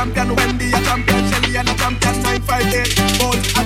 champion, Wendy a champion, Shelly and a champion, 958. Both